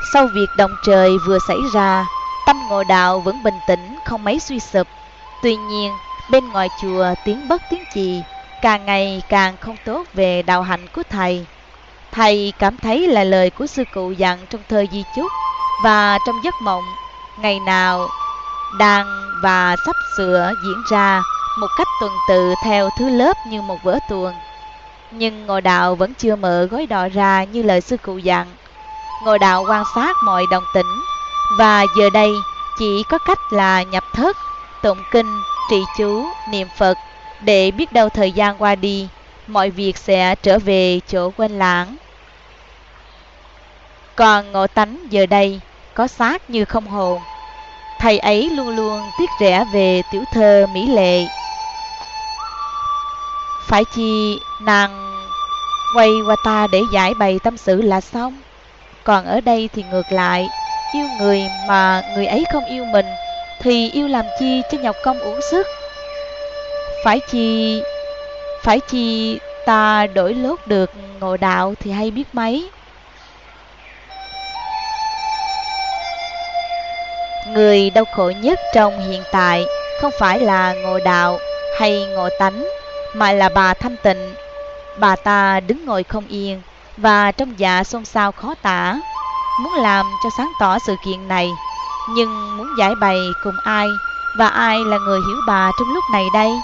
Sau việc động trời vừa xảy ra, tâm ngộ đạo vẫn bình tĩnh, không mấy suy sụp. Tuy nhiên, bên ngoài chùa tiếng bất tiếng chì, càng ngày càng không tốt về đạo hạnh của thầy. Thầy cảm thấy là lời của sư cụ dặn trong thơ di chúc và trong giấc mộng, ngày nào đang và sắp sửa diễn ra một cách tuần tự theo thứ lớp như một vở tuồng. Nhưng ngồi đạo vẫn chưa mở gói đỏ ra như lời sư cụ dặn. Ngồi đạo quan sát mọi đồng tĩnh và giờ đây chỉ có cách là nhập thất, tụng kinh, trì chú, niệm Phật để biết đâu thời gian qua đi, mọi việc sẽ trở về chỗ quên lãng. Còn ngộ tánh giờ đây có xác như không hồn. Thầy ấy luôn luôn tiếc rẻ về tiểu thơ mỹ lệ. Phải chi nàng quay qua ta để giải bày tâm sự là xong. Còn ở đây thì ngược lại, yêu người mà người ấy không yêu mình thì yêu làm chi cho nhọc công uống sức. Phải chi phải chi ta đổi lốt được ngộ đạo thì hay biết mấy. Người đau khổ nhất trong hiện tại không phải là ngộ đạo hay ngộ tánh, mà là bà thanh tịnh. Bà ta đứng ngồi không yên và trong dạ xôn xao khó tả, muốn làm cho sáng tỏ sự kiện này, nhưng muốn giải bày cùng ai và ai là người hiểu bà trong lúc này đây?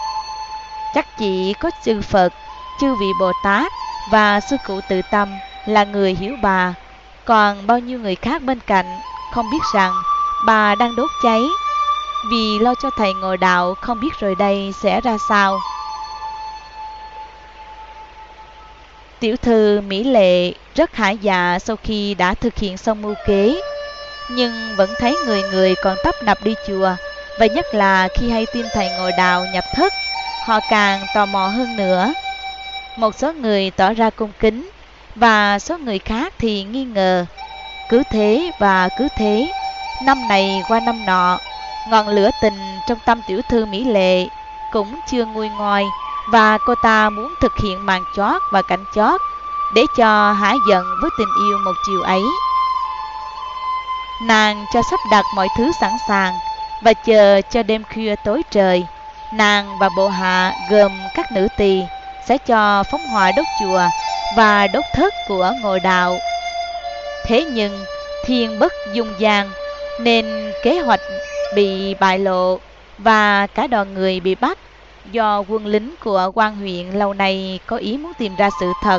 Chắc chỉ có chư Phật, chư vị Bồ Tát và sư cụ tự tâm là người hiểu bà, còn bao nhiêu người khác bên cạnh không biết rằng bà đang đốt cháy vì lo cho thầy ngồi đạo không biết rồi đây sẽ ra sao. Tiểu thư Mỹ Lệ rất hả dạ sau khi đã thực hiện xong mưu kế, nhưng vẫn thấy người người còn tấp nập đi chùa, và nhất là khi hay tin thầy ngồi đạo nhập thất, họ càng tò mò hơn nữa. Một số người tỏ ra cung kính, và số người khác thì nghi ngờ. Cứ thế và cứ thế, Năm này qua năm nọ, ngọn lửa tình trong tâm tiểu thư Mỹ Lệ cũng chưa nguôi ngoai và cô ta muốn thực hiện màn chót và cảnh chót để cho hả giận với tình yêu một chiều ấy. Nàng cho sắp đặt mọi thứ sẵn sàng và chờ cho đêm khuya tối trời, nàng và bộ hạ gồm các nữ tỳ sẽ cho phóng hỏa đốt chùa và đốt thất của ngồi đạo. Thế nhưng thiên bất dung gian nên kế hoạch bị bại lộ và cả đoàn người bị bắt do quân lính của quan huyện lâu nay có ý muốn tìm ra sự thật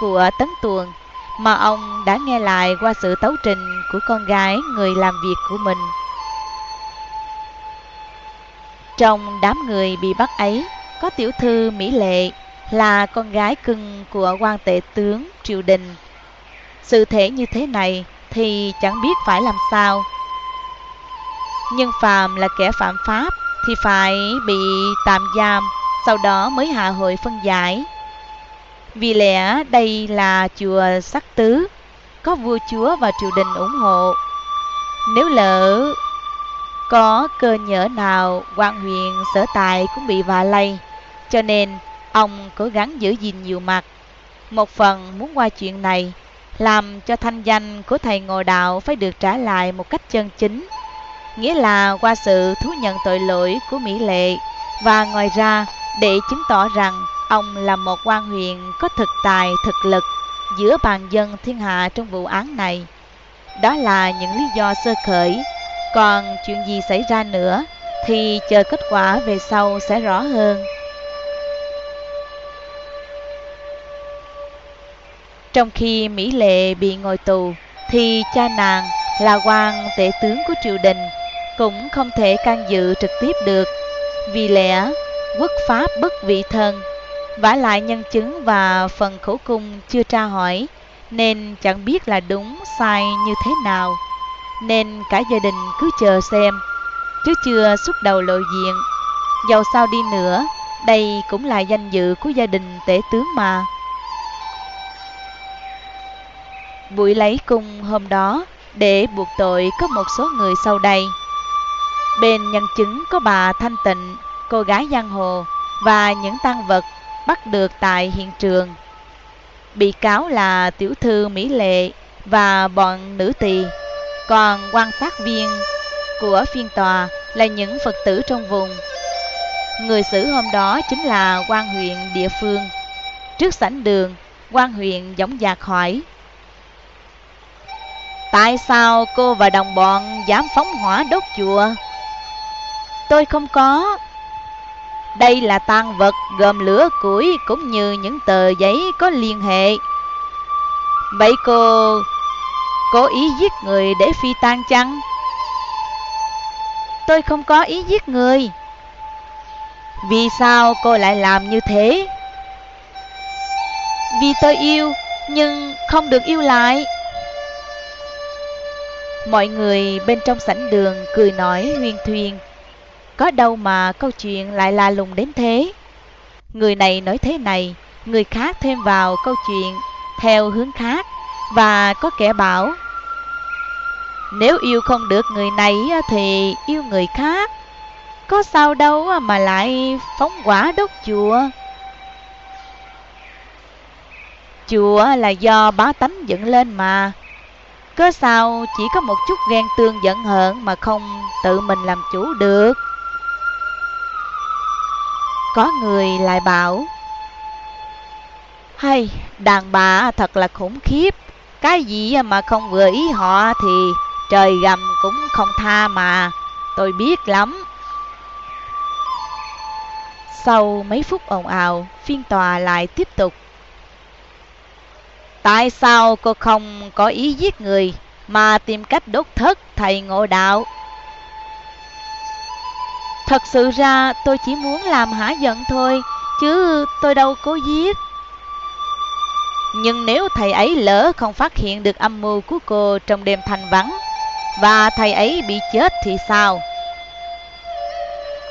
của Tấn Tuồng mà ông đã nghe lại qua sự tấu trình của con gái người làm việc của mình. Trong đám người bị bắt ấy, có tiểu thư Mỹ Lệ là con gái cưng của quan tể tướng triều đình. Sự thể như thế này thì chẳng biết phải làm sao nhưng phàm là kẻ phạm pháp thì phải bị tạm giam, sau đó mới hạ hội phân giải. Vì lẽ đây là chùa sắc tứ, có vua chúa và triều đình ủng hộ. Nếu lỡ có cơ nhở nào quan huyện sở tại cũng bị vạ lây, cho nên ông cố gắng giữ gìn nhiều mặt. Một phần muốn qua chuyện này, làm cho thanh danh của thầy ngồi đạo phải được trả lại một cách chân chính nghĩa là qua sự thú nhận tội lỗi của Mỹ Lệ và ngoài ra để chứng tỏ rằng ông là một quan huyện có thực tài, thực lực giữa bàn dân thiên hạ trong vụ án này. Đó là những lý do sơ khởi, còn chuyện gì xảy ra nữa thì chờ kết quả về sau sẽ rõ hơn. Trong khi Mỹ Lệ bị ngồi tù, thì cha nàng là quan tể tướng của triều đình cũng không thể can dự trực tiếp được. Vì lẽ quốc pháp bất vị thần vả lại nhân chứng và phần khẩu cung chưa tra hỏi, nên chẳng biết là đúng sai như thế nào. Nên cả gia đình cứ chờ xem, chứ chưa xuất đầu lộ diện. Dầu sao đi nữa, đây cũng là danh dự của gia đình tể tướng mà. Buổi lấy cung hôm đó để buộc tội có một số người sau đây. Bên nhân chứng có bà Thanh Tịnh, cô gái giang hồ và những tăng vật bắt được tại hiện trường. Bị cáo là tiểu thư Mỹ Lệ và bọn nữ tỳ, còn quan sát viên của phiên tòa là những Phật tử trong vùng. Người xử hôm đó chính là quan huyện địa phương. Trước sảnh đường, quan huyện giống dạc hỏi. Tại sao cô và đồng bọn dám phóng hỏa đốt chùa? Tôi không có. Đây là tang vật gồm lửa củi cũng như những tờ giấy có liên hệ. Vậy cô cố ý giết người để phi tan chăng? Tôi không có ý giết người. Vì sao cô lại làm như thế? Vì tôi yêu, nhưng không được yêu lại. Mọi người bên trong sảnh đường cười nói huyên thuyên. Có đâu mà câu chuyện lại là lùng đến thế. Người này nói thế này, người khác thêm vào câu chuyện theo hướng khác và có kẻ bảo nếu yêu không được người này thì yêu người khác Có sao đâu mà lại phóng quả đốt chùa? Chùa là do bá tánh dựng lên mà. Có sao chỉ có một chút ghen tương giận hờn mà không tự mình làm chủ được? Có người lại bảo Hay, đàn bà thật là khủng khiếp Cái gì mà không vừa ý họ thì Trời gầm cũng không tha mà, tôi biết lắm. Sau mấy phút ồn ào, phiên tòa lại tiếp tục. Tại sao cô không có ý giết người mà tìm cách đốt thất thầy ngộ đạo? Thật sự ra tôi chỉ muốn làm hả giận thôi, chứ tôi đâu cố giết. Nhưng nếu thầy ấy lỡ không phát hiện được âm mưu của cô trong đêm thanh vắng, và thầy ấy bị chết thì sao?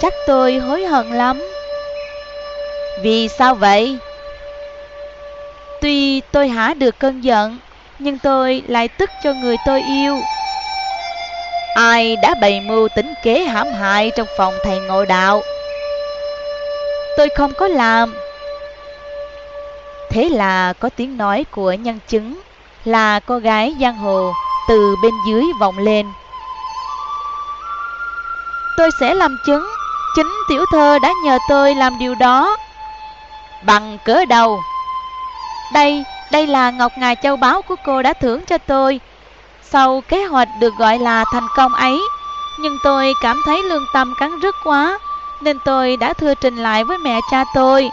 Chắc tôi hối hận lắm. Vì sao vậy? Tuy tôi hả được cơn giận, nhưng tôi lại tức cho người tôi yêu. Ai đã bày mưu tính kế hãm hại trong phòng thầy ngộ đạo? Tôi không có làm. Thế là có tiếng nói của nhân chứng là cô gái giang hồ từ bên dưới vọng lên. Tôi sẽ làm chứng, chính tiểu thơ đã nhờ tôi làm điều đó. Bằng cớ đầu. Đây, đây là ngọc ngà châu báu của cô đã thưởng cho tôi. Sau kế hoạch được gọi là thành công ấy, nhưng tôi cảm thấy lương tâm cắn rứt quá, nên tôi đã thưa trình lại với mẹ cha tôi.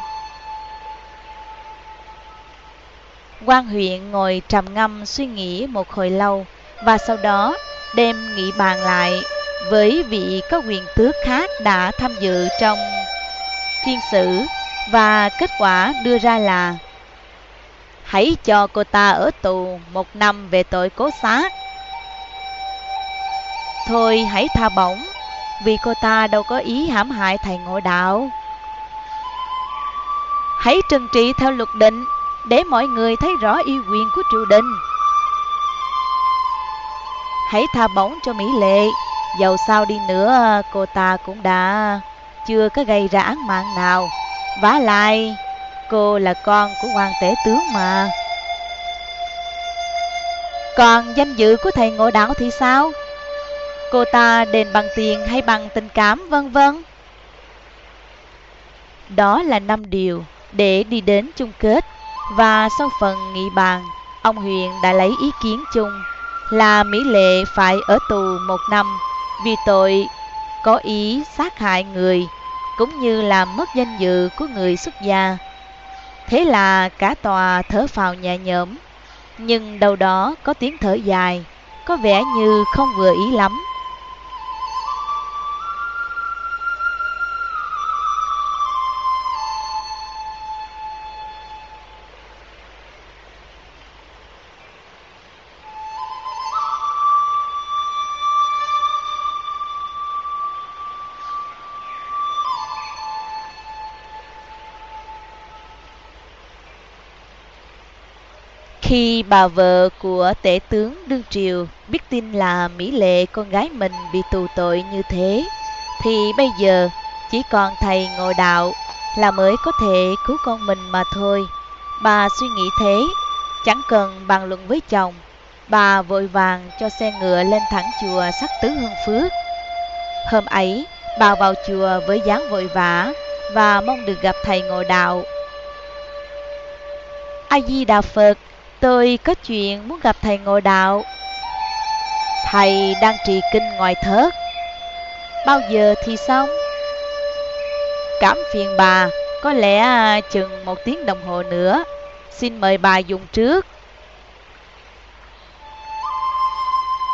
quan huyện ngồi trầm ngâm suy nghĩ một hồi lâu và sau đó đem nghị bàn lại với vị có quyền tước khác đã tham dự trong phiên xử và kết quả đưa ra là hãy cho cô ta ở tù một năm về tội cố sát. Thôi hãy tha bổng, vì cô ta đâu có ý hãm hại thầy ngộ đạo. Hãy trừng trị theo luật định để mọi người thấy rõ yêu quyền của triều đình. Hãy tha bổng cho Mỹ Lệ Dầu sao đi nữa cô ta cũng đã chưa có gây ra án mạng nào vả lại cô là con của hoàng tể tướng mà Còn danh dự của thầy ngộ đạo thì sao? Cô ta đền bằng tiền hay bằng tình cảm vân vân Đó là năm điều để đi đến chung kết Và sau phần nghị bàn Ông Huyền đã lấy ý kiến chung là Mỹ Lệ phải ở tù một năm vì tội có ý sát hại người cũng như làm mất danh dự của người xuất gia. Thế là cả tòa thở phào nhẹ nhõm, nhưng đâu đó có tiếng thở dài, có vẻ như không vừa ý lắm. Khi bà vợ của tể tướng Đương Triều biết tin là Mỹ Lệ con gái mình bị tù tội như thế, thì bây giờ chỉ còn thầy ngồi đạo là mới có thể cứu con mình mà thôi. Bà suy nghĩ thế, chẳng cần bàn luận với chồng. bà vội vàng cho xe ngựa lên thẳng chùa sắc tứ hương phước. Hôm ấy, bà vào chùa với dáng vội vã và mong được gặp thầy ngồi đạo. A Di Đà Phật, tôi có chuyện muốn gặp thầy ngộ đạo. Thầy đang trì kinh ngoài thớt. Bao giờ thì xong? Cảm phiền bà, có lẽ à, chừng một tiếng đồng hồ nữa. Xin mời bà dùng trước.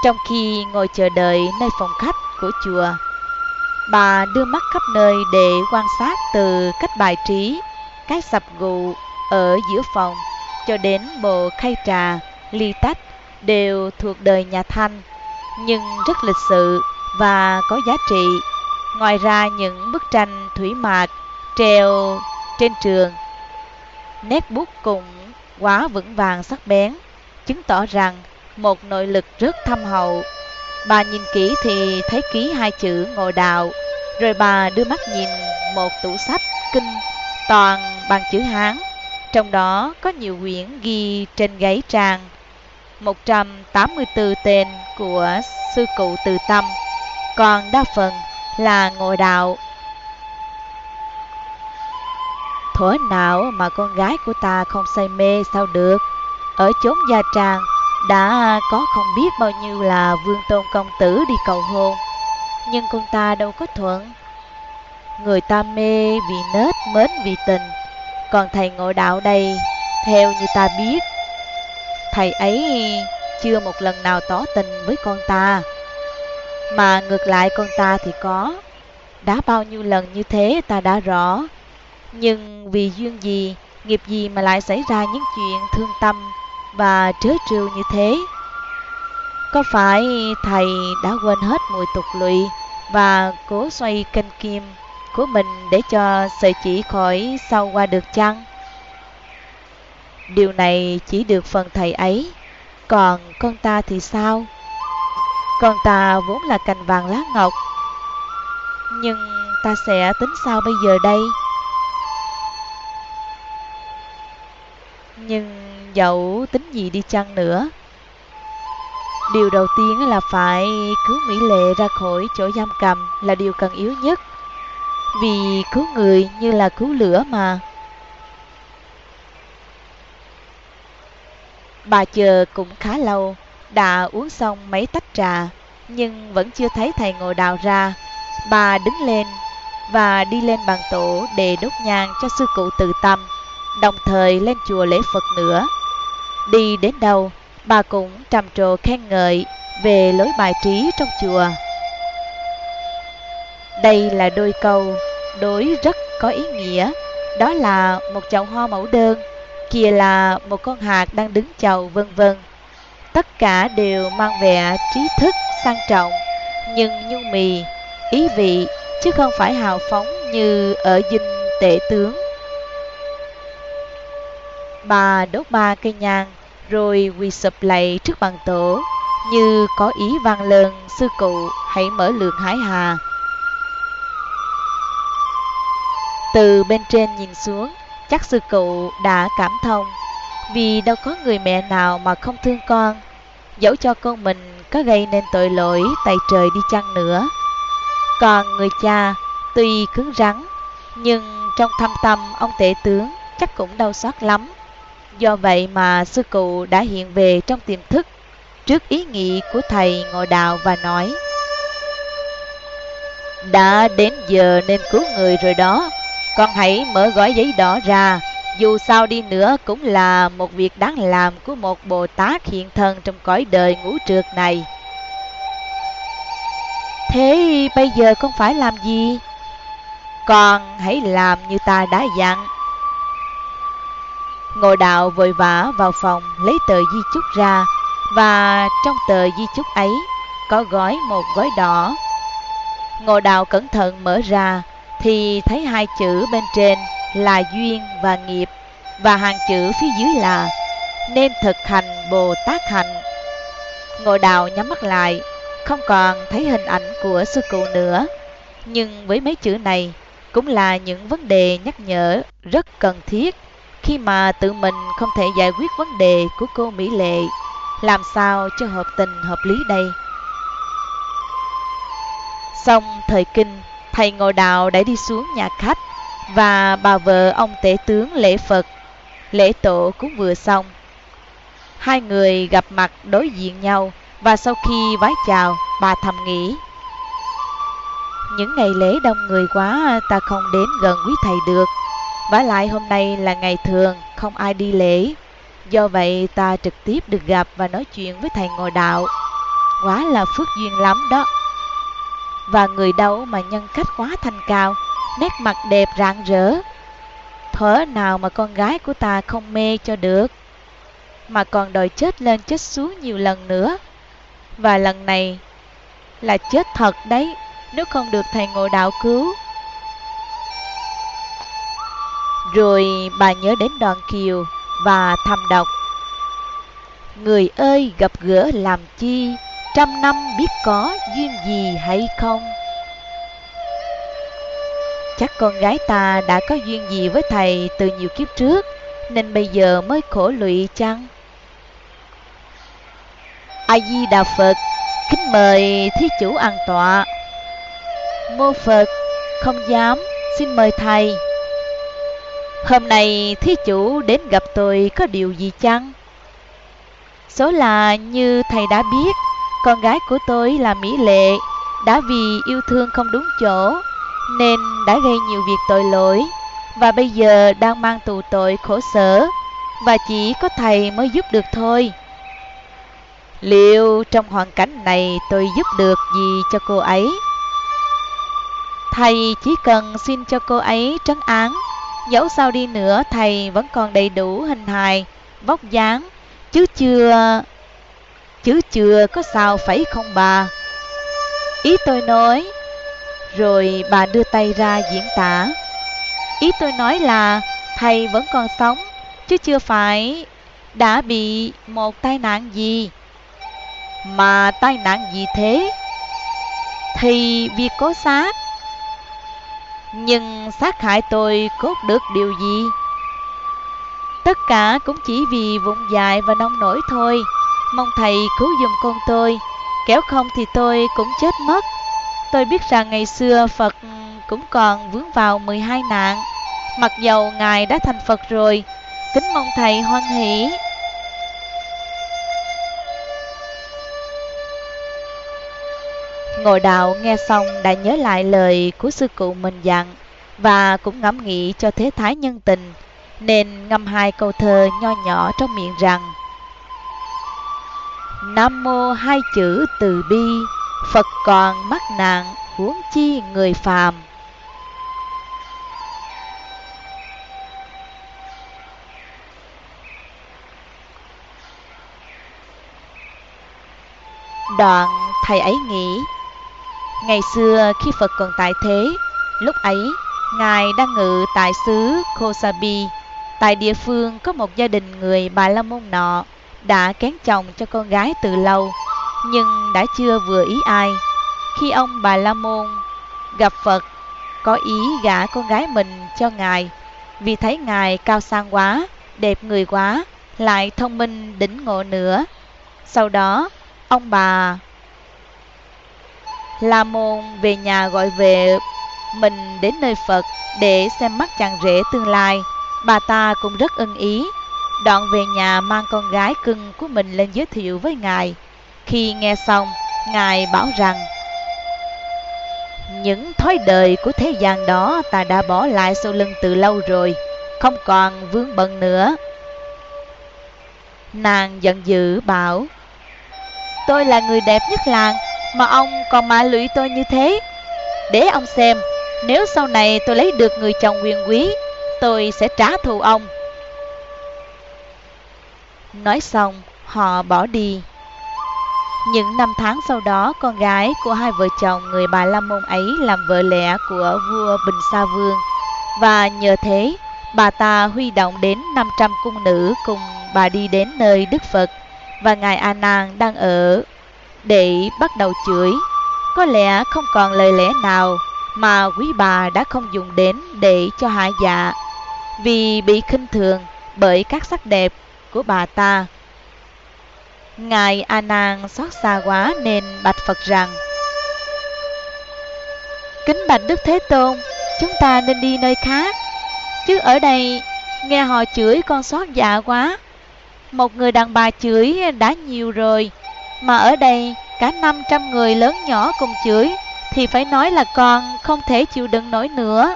Trong khi ngồi chờ đợi nơi phòng khách của chùa, bà đưa mắt khắp nơi để quan sát từ cách bài trí, cái sập gù ở giữa phòng cho đến bộ khay trà, ly tách đều thuộc đời nhà Thanh, nhưng rất lịch sự và có giá trị. Ngoài ra những bức tranh thủy mạc treo trên trường, nét bút cũng quá vững vàng sắc bén, chứng tỏ rằng một nội lực rất thâm hậu. Bà nhìn kỹ thì thấy ký hai chữ ngộ đạo, rồi bà đưa mắt nhìn một tủ sách kinh toàn bằng chữ Hán, trong đó có nhiều quyển ghi trên gáy trang. 184 tên của sư cụ từ tâm, còn đa phần là ngộ đạo. Thuở nào mà con gái của ta không say mê sao được, ở chốn gia trang đã có không biết bao nhiêu là vương tôn công tử đi cầu hôn. Nhưng con ta đâu có thuận. Người ta mê vì nết mến vì tình. Còn thầy ngộ đạo đây Theo như ta biết Thầy ấy chưa một lần nào tỏ tình với con ta Mà ngược lại con ta thì có Đã bao nhiêu lần như thế ta đã rõ Nhưng vì duyên gì, nghiệp gì mà lại xảy ra những chuyện thương tâm và trớ trêu như thế. Có phải thầy đã quên hết mùi tục lụy và cố xoay kênh kim của mình để cho sợi chỉ khỏi sau qua được chăng? Điều này chỉ được phần thầy ấy, còn con ta thì sao? Con ta vốn là cành vàng lá ngọc, nhưng ta sẽ tính sao bây giờ đây? Nhưng dẫu tính gì đi chăng nữa Điều đầu tiên là phải cứu Mỹ Lệ ra khỏi chỗ giam cầm là điều cần yếu nhất vì cứu người như là cứu lửa mà. Bà chờ cũng khá lâu Đã uống xong mấy tách trà Nhưng vẫn chưa thấy thầy ngồi đào ra. Bà đứng lên và đi lên bàn tổ để đốt nhang cho sư cụ từ tâm Đồng thời lên chùa lễ Phật nữa. Đi đến đâu, bà cũng trầm trồ khen ngợi về lối bài trí trong chùa. Đây là đôi câu đối rất có ý nghĩa, đó là một chậu hoa mẫu đơn, kia là một con hạt đang đứng chầu vân vân. Tất cả đều mang vẻ trí thức sang trọng, nhưng nhu mì, ý vị chứ không phải hào phóng như ở dinh tể tướng Bà đốt ba cây nhang, rồi quỳ sụp lạy trước bàn tổ, như có ý vang lên sư cụ hãy mở lượng hải hà. Từ bên trên nhìn xuống, chắc sư cụ đã cảm thông, vì đâu có người mẹ nào mà không thương con, dẫu cho con mình có gây nên tội lỗi tại trời đi chăng nữa. Còn người cha, tuy cứng rắn, nhưng trong thâm tâm ông tể tướng chắc cũng đau xót lắm. Do vậy mà sư cụ đã hiện về trong tiềm thức trước ý nghĩ của thầy ngồi đạo và nói Đã đến giờ nên cứu người rồi đó, con hãy mở gói giấy đỏ ra, dù sao đi nữa cũng là một việc đáng làm của một Bồ Tát hiện thân trong cõi đời ngũ trượt này. Thế bây giờ con phải làm gì? Con hãy làm như ta đã dặn ngồi đạo vội vã vào phòng lấy tờ di chúc ra và trong tờ di chúc ấy có gói một gói đỏ. ngồi đạo cẩn thận mở ra thì thấy hai chữ bên trên là duyên và nghiệp và hàng chữ phía dưới là nên thực hành Bồ Tát hạnh. Ngộ đạo nhắm mắt lại, không còn thấy hình ảnh của sư cụ nữa. Nhưng với mấy chữ này cũng là những vấn đề nhắc nhở rất cần thiết khi mà tự mình không thể giải quyết vấn đề của cô Mỹ Lệ làm sao cho hợp tình hợp lý đây? Xong thời kinh, thầy ngồi đạo đã đi xuống nhà khách và bà vợ ông tể tướng lễ Phật, lễ tổ cũng vừa xong. Hai người gặp mặt đối diện nhau và sau khi vái chào, bà thầm nghĩ. Những ngày lễ đông người quá ta không đến gần quý thầy được. vả lại hôm nay là ngày thường, không ai đi lễ. Do vậy ta trực tiếp được gặp và nói chuyện với thầy ngồi đạo. Quá là phước duyên lắm đó. Và người đâu mà nhân cách quá thanh cao, nét mặt đẹp rạng rỡ. Thở nào mà con gái của ta không mê cho được. Mà còn đòi chết lên chết xuống nhiều lần nữa. Và lần này là chết thật đấy, nếu không được thầy ngồi đạo cứu. Rồi bà nhớ đến đoàn kiều và thầm đọc. Người ơi gặp gỡ làm chi, trăm năm biết có duyên gì hay không? Chắc con gái ta đã có duyên gì với thầy từ nhiều kiếp trước, nên bây giờ mới khổ lụy chăng? A Di Đà Phật, kính mời thí chủ an tọa. Mô Phật, không dám, xin mời thầy. Hôm nay thí chủ đến gặp tôi có điều gì chăng? Số là như thầy đã biết, con gái của tôi là Mỹ Lệ, đã vì yêu thương không đúng chỗ, nên đã gây nhiều việc tội lỗi, và bây giờ đang mang tù tội khổ sở, và chỉ có thầy mới giúp được thôi. Liệu trong hoàn cảnh này tôi giúp được gì cho cô ấy? Thầy chỉ cần xin cho cô ấy trấn án Dẫu sao đi nữa thầy vẫn còn đầy đủ hình hài, vóc dáng, chứ chưa... Chứ chưa có sao phải không bà? Ý tôi nói, rồi bà đưa tay ra diễn tả. Ý tôi nói là thầy vẫn còn sống, chứ chưa phải đã bị một tai nạn gì. Mà tai nạn gì thế? Thì việc cố xác nhưng sát hại tôi cốt được điều gì? Tất cả cũng chỉ vì vụng dại và nông nổi thôi. Mong thầy cứu giùm con tôi, kéo không thì tôi cũng chết mất. Tôi biết rằng ngày xưa Phật cũng còn vướng vào 12 nạn, mặc dầu Ngài đã thành Phật rồi, kính mong thầy hoan hỷ. Ngồi đạo nghe xong đã nhớ lại lời của sư cụ mình dặn và cũng ngẫm nghĩ cho thế thái nhân tình nên ngâm hai câu thơ nho nhỏ trong miệng rằng Nam mô hai chữ từ bi. Phật còn mắc nạn huống chi người phàm. Đoạn thầy ấy nghĩ Ngày xưa khi Phật còn tại thế, lúc ấy Ngài đang ngự tại xứ Kosabi. Tại địa phương có một gia đình người Bà La Môn nọ đã kén chồng cho con gái từ lâu, nhưng đã chưa vừa ý ai. Khi ông Bà La Môn gặp Phật, có ý gả con gái mình cho Ngài, vì thấy Ngài cao sang quá, đẹp người quá, lại thông minh đỉnh ngộ nữa. Sau đó, ông bà La Môn về nhà gọi về mình đến nơi Phật để xem mắt chàng rể tương lai. Bà ta cũng rất ưng ý. Đoạn về nhà mang con gái cưng của mình lên giới thiệu với Ngài. Khi nghe xong, Ngài bảo rằng Những thói đời của thế gian đó ta đã bỏ lại sau lưng từ lâu rồi, không còn vướng bận nữa. Nàng giận dữ bảo Tôi là người đẹp nhất làng mà ông còn mạ lụy tôi như thế Để ông xem Nếu sau này tôi lấy được người chồng quyền quý Tôi sẽ trả thù ông Nói xong họ bỏ đi. Những năm tháng sau đó Con gái của hai vợ chồng người bà La Môn ấy Làm vợ lẽ của vua Bình Sa Vương. Và nhờ thế Bà ta huy động đến 500 cung nữ Cùng bà đi đến nơi Đức Phật. Và Ngài A Nan đang ở để bắt đầu chửi. Có lẽ không còn lời lẽ nào mà quý bà đã không dùng đến để cho hạ dạ, vì bị khinh thường bởi các sắc đẹp của bà ta. Ngài A Nan xót xa quá nên bạch Phật rằng: Kính bạch Đức Thế Tôn, chúng ta nên đi nơi khác, chứ ở đây nghe họ chửi con xót dạ quá. Một người đàn bà chửi đã nhiều rồi, mà ở đây cả 500 người lớn nhỏ cùng chửi thì phải nói là con không thể chịu đựng nổi nữa.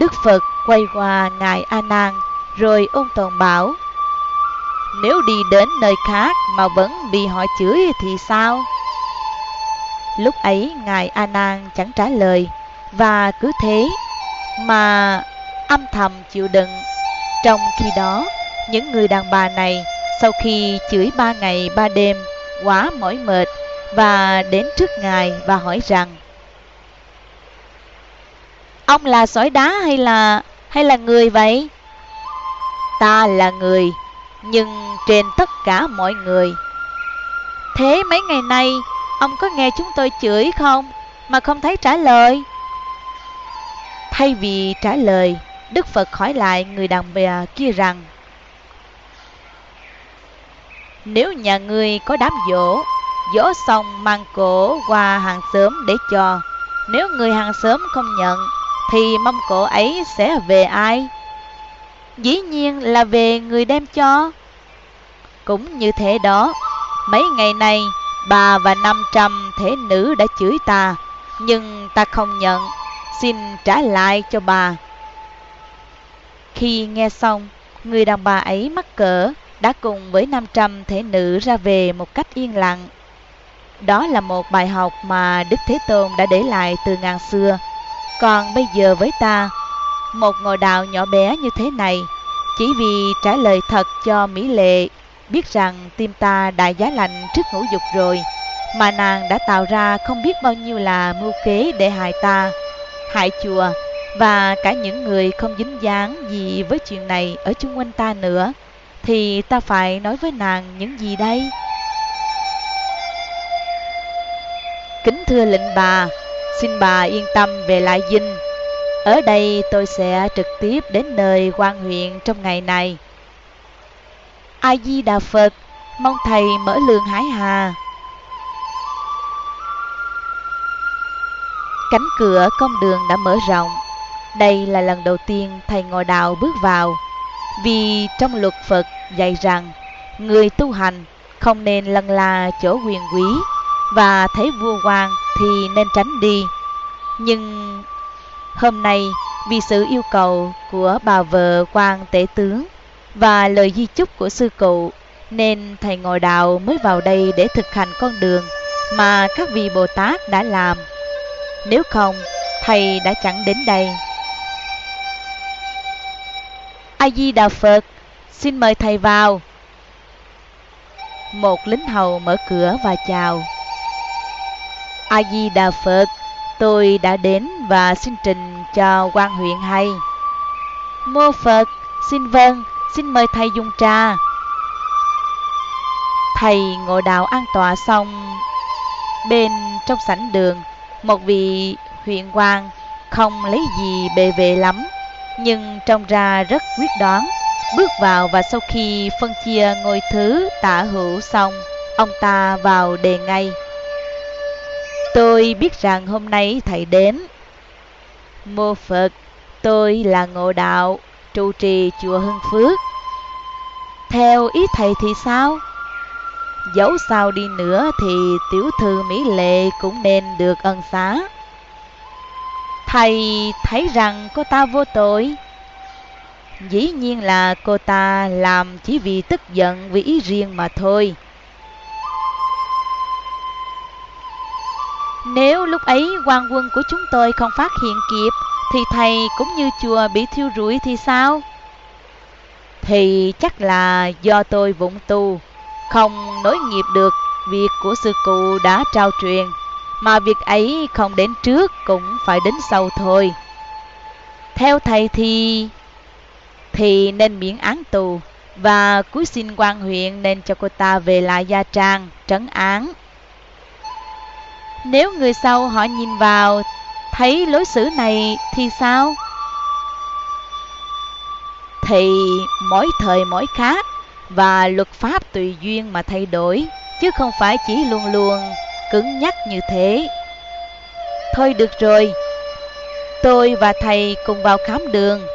Đức Phật quay qua Ngài A Nan rồi ôn tồn bảo: Nếu đi đến nơi khác mà vẫn bị họ chửi thì sao? Lúc ấy Ngài A Nan chẳng trả lời và cứ thế mà âm thầm chịu đựng. Trong khi đó, những người đàn bà này sau khi chửi ba ngày ba đêm quá mỏi mệt và đến trước ngài và hỏi rằng ông là sỏi đá hay là hay là người vậy ta là người, nhưng trên tất cả mọi người. Thế mấy ngày nay, ông có nghe chúng tôi chửi không mà không thấy trả lời? Thay vì trả lời, đức phật hỏi lại người đàn bà kia rằng, nếu nhà ngươi có đám dỗ dỗ xong mang cổ qua hàng xóm để cho. Nếu người hàng xóm không nhận, thì mâm cổ ấy sẽ về ai? Dĩ nhiên là về người đem cho cũng như thế đó mấy ngày nay bà và năm trăm thể nữ đã chửi ta nhưng ta không nhận xin trả lại cho bà khi nghe xong người đàn bà ấy mắc cỡ đã cùng với 500 thể nữ ra về một cách yên lặng. Đó là một bài học mà Đức Thế Tôn đã để lại từ ngàn xưa. Còn bây giờ với ta, một ngồi đạo nhỏ bé như thế này, chỉ vì trả lời thật cho Mỹ Lệ, biết rằng tim ta đã giá lạnh trước ngũ dục rồi, mà nàng đã tạo ra không biết bao nhiêu là mưu kế để hại ta, hại chùa, và cả những người không dính dáng gì với chuyện này ở chung quanh ta nữa thì ta phải nói với nàng những gì đây? Kính thưa lệnh bà, xin bà yên tâm về lại dinh. Ở đây tôi sẽ trực tiếp đến nơi quan huyện trong ngày này. A Di Đà Phật, mong thầy mở lường hải hà. Cánh cửa công đường đã mở rộng. Đây là lần đầu tiên thầy ngồi đạo bước vào. Vì trong luật Phật dạy rằng người tu hành không nên lân là chỗ quyền quý và thấy vua quan thì nên tránh đi. Nhưng hôm nay vì sự yêu cầu của bà vợ quan tể tướng và lời di chúc của sư cụ nên thầy ngồi đạo mới vào đây để thực hành con đường mà các vị Bồ Tát đã làm. Nếu không, thầy đã chẳng đến đây. A Di Đà Phật Xin mời thầy vào. Một lính hầu mở cửa và chào. A Di Đà Phật, tôi đã đến và xin trình cho quan huyện hay. Mô Phật, xin vâng, xin mời thầy dùng trà. Thầy ngồi đạo an tọa xong, bên trong sảnh đường, một vị huyện quan không lấy gì bề về lắm, nhưng trông ra rất quyết đoán Bước vào và sau khi phân chia ngôi thứ tả hữu xong, ông ta vào đề ngay. Tôi biết rằng hôm nay thầy đến. Mô Phật, tôi là Ngộ Đạo, trụ trì chùa Hưng Phước. Theo ý thầy thì sao? Dẫu sao đi nữa thì tiểu thư Mỹ Lệ cũng nên được ân xá. Thầy thấy rằng cô ta vô tội Dĩ nhiên là cô ta làm chỉ vì tức giận vì ý riêng mà thôi. Nếu lúc ấy quan quân của chúng tôi không phát hiện kịp, thì thầy cũng như chùa bị thiêu rụi thì sao? Thì chắc là do tôi vụng tu, không nối nghiệp được việc của sư cụ đã trao truyền, mà việc ấy không đến trước cũng phải đến sau thôi. Theo thầy thì thì nên miễn án tù và cuối xin quan huyện nên cho cô ta về lại Gia Trang, trấn án. Nếu người sau họ nhìn vào thấy lối xử này thì sao? Thì mỗi thời mỗi khác, và luật pháp tùy duyên mà thay đổi, chứ không phải chỉ luôn luôn cứng nhắc như thế. Thôi được rồi, tôi và thầy cùng vào khám đường